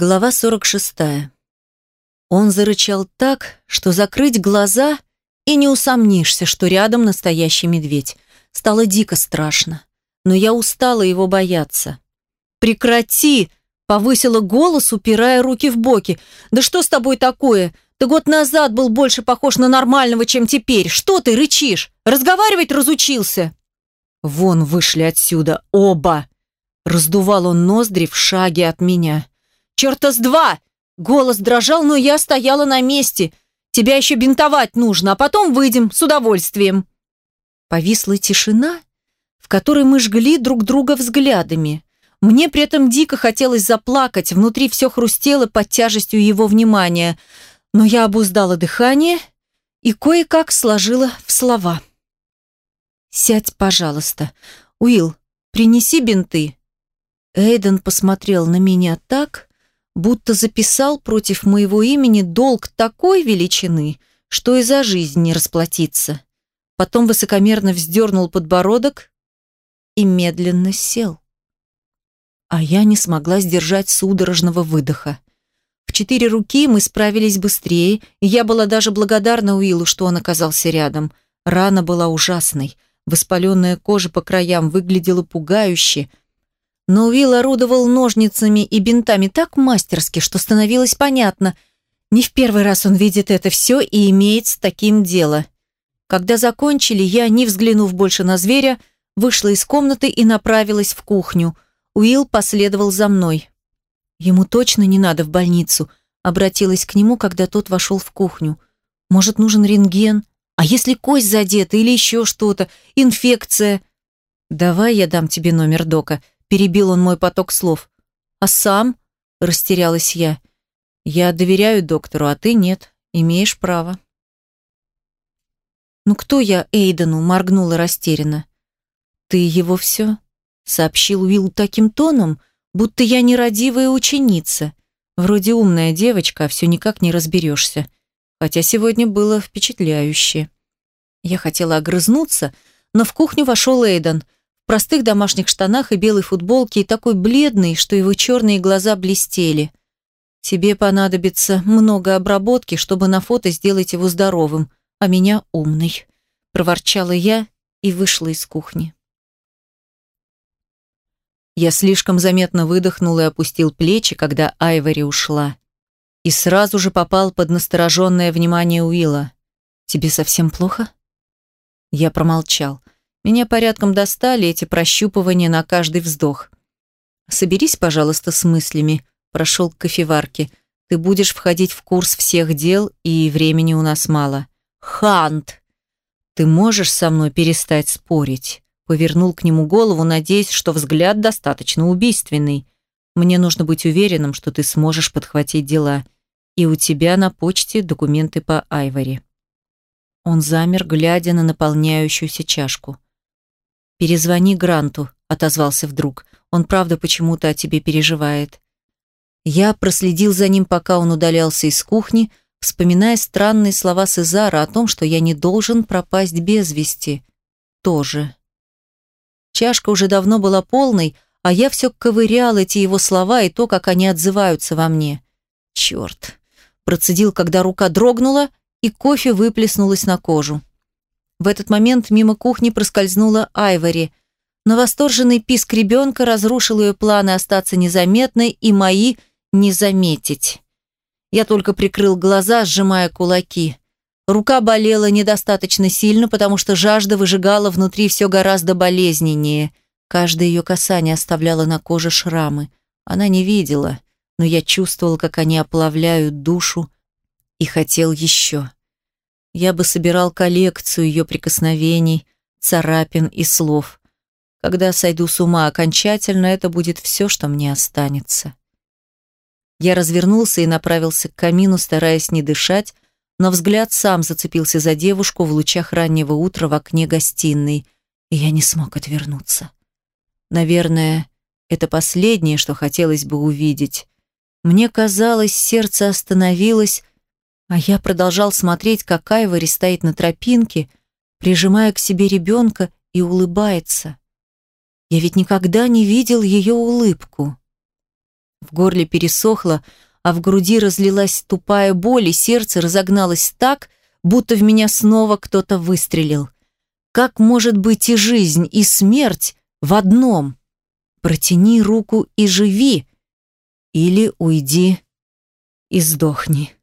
Глава 46. Он зарычал так, что закрыть глаза и не усомнишься, что рядом настоящий медведь. Стало дико страшно, но я устала его бояться. «Прекрати!» — повысила голос, упирая руки в боки. «Да что с тобой такое? Ты год назад был больше похож на нормального, чем теперь. Что ты рычишь? Разговаривать разучился?» «Вон вышли отсюда, оба!» Раздувал он ноздри в шаге от меня. «Черта с два!» Голос дрожал, но я стояла на месте. «Тебя еще бинтовать нужно, а потом выйдем с удовольствием». Повисла тишина, в которой мы жгли друг друга взглядами. Мне при этом дико хотелось заплакать, внутри все хрустело под тяжестью его внимания, но я обуздала дыхание и кое-как сложила в слова. «Сядь, пожалуйста. Уилл, принеси бинты». Эйден посмотрел на меня так, будто записал против моего имени долг такой величины, что и за жизнь не расплатиться. Потом высокомерно вздернул подбородок и медленно сел. А я не смогла сдержать судорожного выдоха. В четыре руки мы справились быстрее, и я была даже благодарна Уиллу, что он оказался рядом. Рана была ужасной. Воспаленная кожа по краям выглядела пугающе, но Уилл орудовал ножницами и бинтами так мастерски, что становилось понятно. Не в первый раз он видит это все и имеет с таким дело. Когда закончили, я, не взглянув больше на зверя, вышла из комнаты и направилась в кухню. Уилл последовал за мной. Ему точно не надо в больницу. Обратилась к нему, когда тот вошел в кухню. Может, нужен рентген? А если кость задета или еще что-то? Инфекция? Давай я дам тебе номер дока. Перебил он мой поток слов. «А сам?» – растерялась я. «Я доверяю доктору, а ты нет. Имеешь право». «Ну кто я Эйдену?» – моргнула растерянно. «Ты его все?» – сообщил Уилл таким тоном, будто я нерадивая ученица. Вроде умная девочка, а все никак не разберешься. Хотя сегодня было впечатляюще. Я хотела огрызнуться, но в кухню вошел Эйден – простых домашних штанах и белой футболке и такой бледный, что его черные глаза блестели. Тебе понадобится много обработки, чтобы на фото сделать его здоровым, а меня умный, проворчала я и вышла из кухни. Я слишком заметно выдохнул и опустил плечи, когда Айвори ушла. И сразу же попал под настороженное внимание Уилла. «Тебе совсем плохо?» Я промолчал. Меня порядком достали эти прощупывания на каждый вздох. «Соберись, пожалуйста, с мыслями», – прошел к кофеварке. «Ты будешь входить в курс всех дел, и времени у нас мало». «Хант!» «Ты можешь со мной перестать спорить?» Повернул к нему голову, надеясь, что взгляд достаточно убийственный. «Мне нужно быть уверенным, что ты сможешь подхватить дела. И у тебя на почте документы по Айвори». Он замер, глядя на наполняющуюся чашку. «Перезвони Гранту», — отозвался вдруг. «Он правда почему-то о тебе переживает». Я проследил за ним, пока он удалялся из кухни, вспоминая странные слова Сезара о том, что я не должен пропасть без вести. Тоже. Чашка уже давно была полной, а я все ковырял эти его слова и то, как они отзываются во мне. Черт. Процедил, когда рука дрогнула, и кофе выплеснулось на кожу. В этот момент мимо кухни проскользнула Айвори. Но восторженный писк ребенка разрушил ее планы остаться незаметной и мои не заметить. Я только прикрыл глаза, сжимая кулаки. Рука болела недостаточно сильно, потому что жажда выжигала внутри все гораздо болезненнее. Каждое ее касание оставляло на коже шрамы. Она не видела, но я чувствовал, как они оплавляют душу, и хотел еще. Я бы собирал коллекцию ее прикосновений, царапин и слов. Когда сойду с ума окончательно, это будет все, что мне останется. Я развернулся и направился к камину, стараясь не дышать, но взгляд сам зацепился за девушку в лучах раннего утра в окне гостиной, и я не смог отвернуться. Наверное, это последнее, что хотелось бы увидеть. Мне казалось, сердце остановилось, а я продолжал смотреть, как Айвори стоит на тропинке, прижимая к себе ребенка и улыбается. Я ведь никогда не видел ее улыбку. В горле пересохло, а в груди разлилась тупая боль, и сердце разогналось так, будто в меня снова кто-то выстрелил. Как может быть и жизнь, и смерть в одном? Протяни руку и живи, или уйди и сдохни.